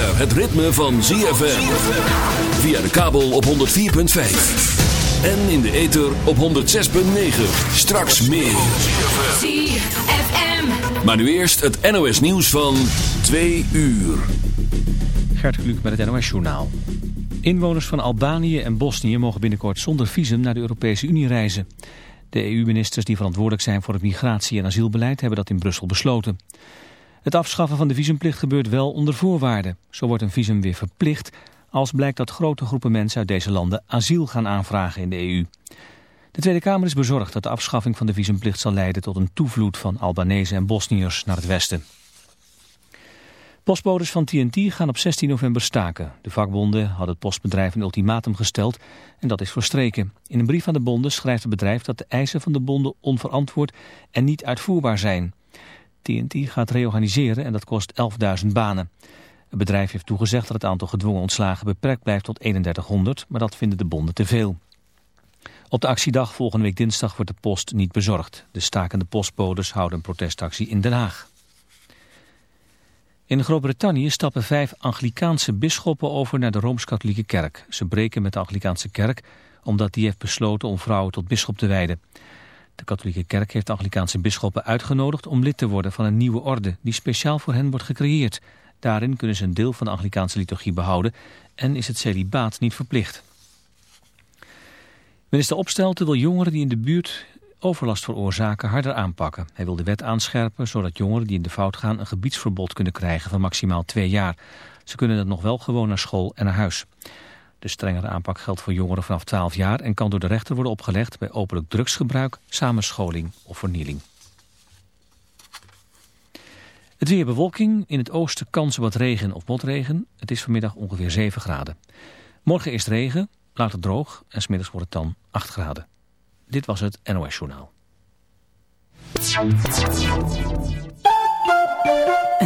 het ritme van ZFM. Via de kabel op 104.5. En in de ether op 106.9. Straks meer. ZFM. Maar nu eerst het NOS nieuws van 2 uur. Gert Kluk met het NOS journaal. Inwoners van Albanië en Bosnië mogen binnenkort zonder visum naar de Europese Unie reizen. De EU-ministers die verantwoordelijk zijn voor het migratie- en asielbeleid hebben dat in Brussel besloten. Het afschaffen van de visumplicht gebeurt wel onder voorwaarden. Zo wordt een visum weer verplicht als blijkt dat grote groepen mensen uit deze landen asiel gaan aanvragen in de EU. De Tweede Kamer is bezorgd dat de afschaffing van de visumplicht zal leiden tot een toevloed van Albanese en Bosniërs naar het westen. Postbodes van TNT gaan op 16 november staken. De vakbonden hadden het postbedrijf een ultimatum gesteld en dat is verstreken. In een brief aan de bonden schrijft het bedrijf dat de eisen van de bonden onverantwoord en niet uitvoerbaar zijn. TNT gaat reorganiseren en dat kost 11.000 banen. Het bedrijf heeft toegezegd dat het aantal gedwongen ontslagen beperkt blijft tot 3100, maar dat vinden de bonden te veel. Op de actiedag volgende week dinsdag wordt de post niet bezorgd. De stakende postbodes houden een protestactie in Den Haag. In Groot-Brittannië stappen vijf Anglikaanse bisschoppen over naar de Rooms-Katholieke Kerk. Ze breken met de Anglikaanse Kerk omdat die heeft besloten om vrouwen tot bisschop te wijden. De katholieke kerk heeft Anglikaanse bisschoppen uitgenodigd om lid te worden van een nieuwe orde die speciaal voor hen wordt gecreëerd. Daarin kunnen ze een deel van de Anglikaanse liturgie behouden en is het celibaat niet verplicht. Minister Opstelten wil jongeren die in de buurt overlast veroorzaken harder aanpakken. Hij wil de wet aanscherpen zodat jongeren die in de fout gaan een gebiedsverbod kunnen krijgen van maximaal twee jaar. Ze kunnen dan nog wel gewoon naar school en naar huis. De strengere aanpak geldt voor jongeren vanaf 12 jaar en kan door de rechter worden opgelegd bij openlijk drugsgebruik, samenscholing of vernieling. Het weer bewolking, in het oosten kans op wat regen of motregen. Het is vanmiddag ongeveer 7 graden. Morgen eerst regen, later droog en smiddags wordt het dan 8 graden. Dit was het NOS Journaal.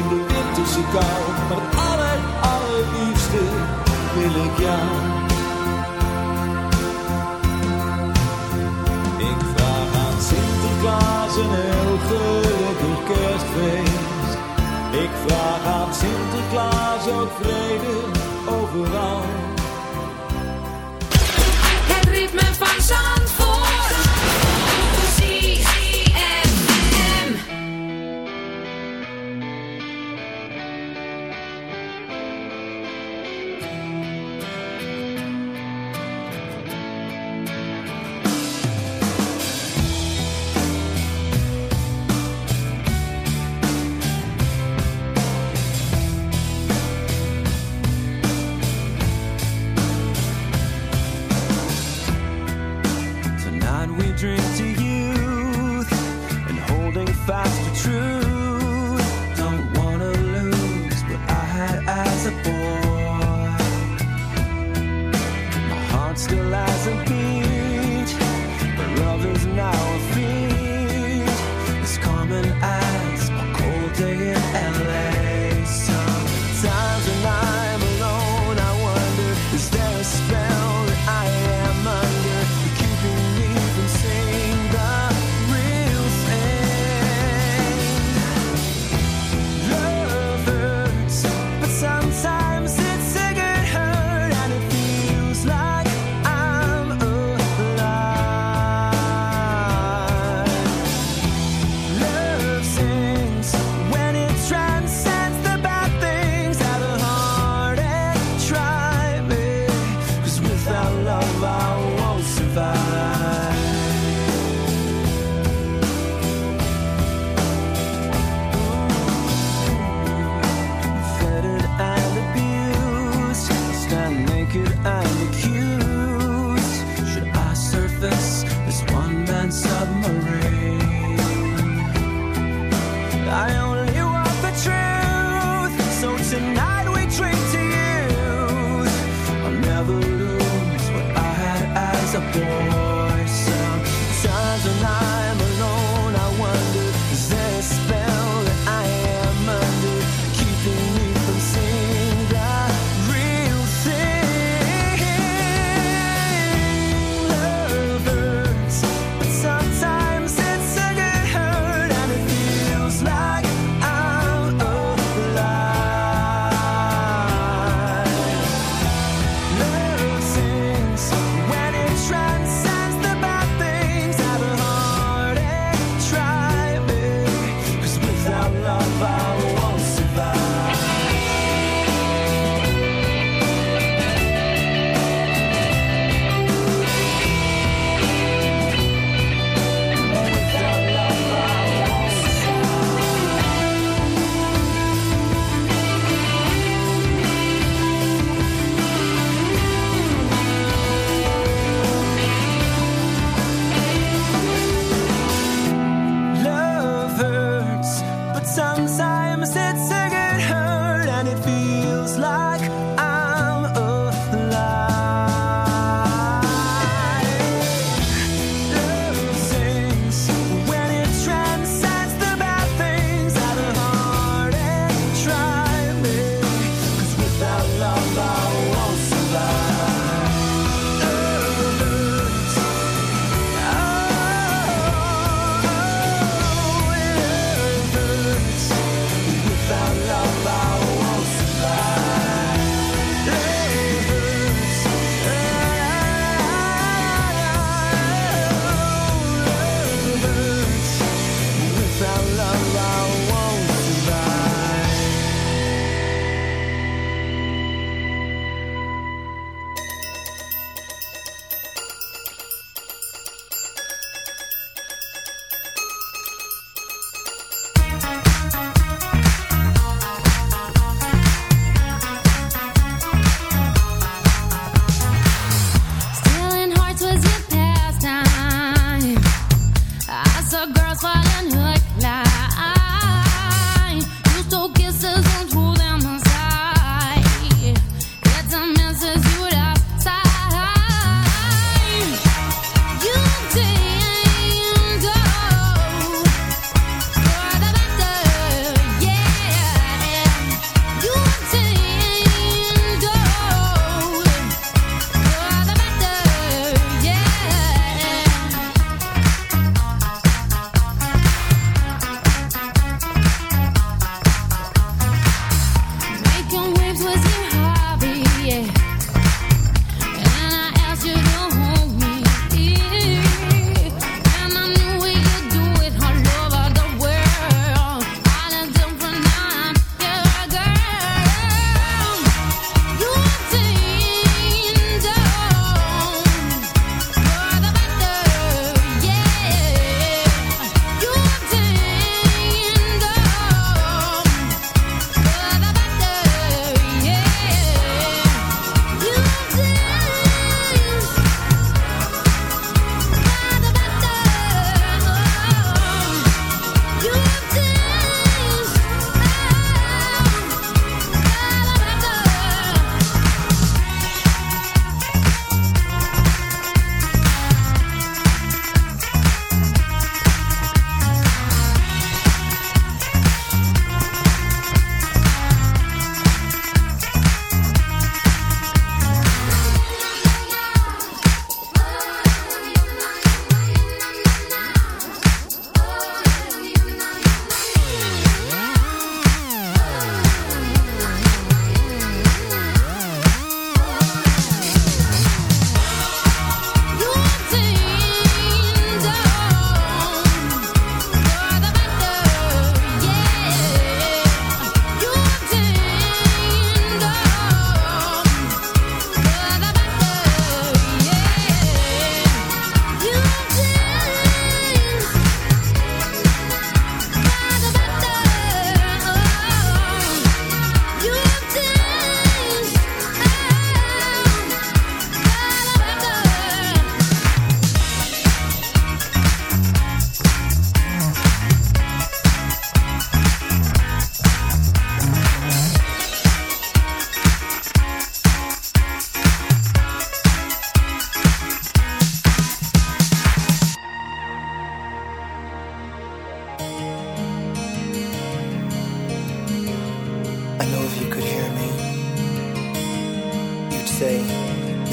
In de winterse kou. Maar het aller, allerliefste wil ik jou. Ik vraag aan Sinterklaas een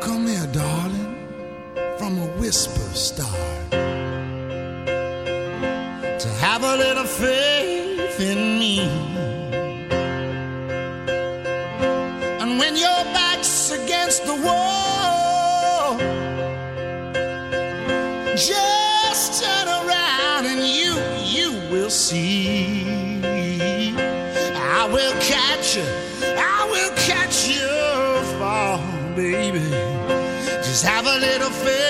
Come here, darling, from a whisper start to have a little faith in me. And when your back's against the wall, just turn around and you, you will see. I will catch you, catch you fall, baby. Just have a little faith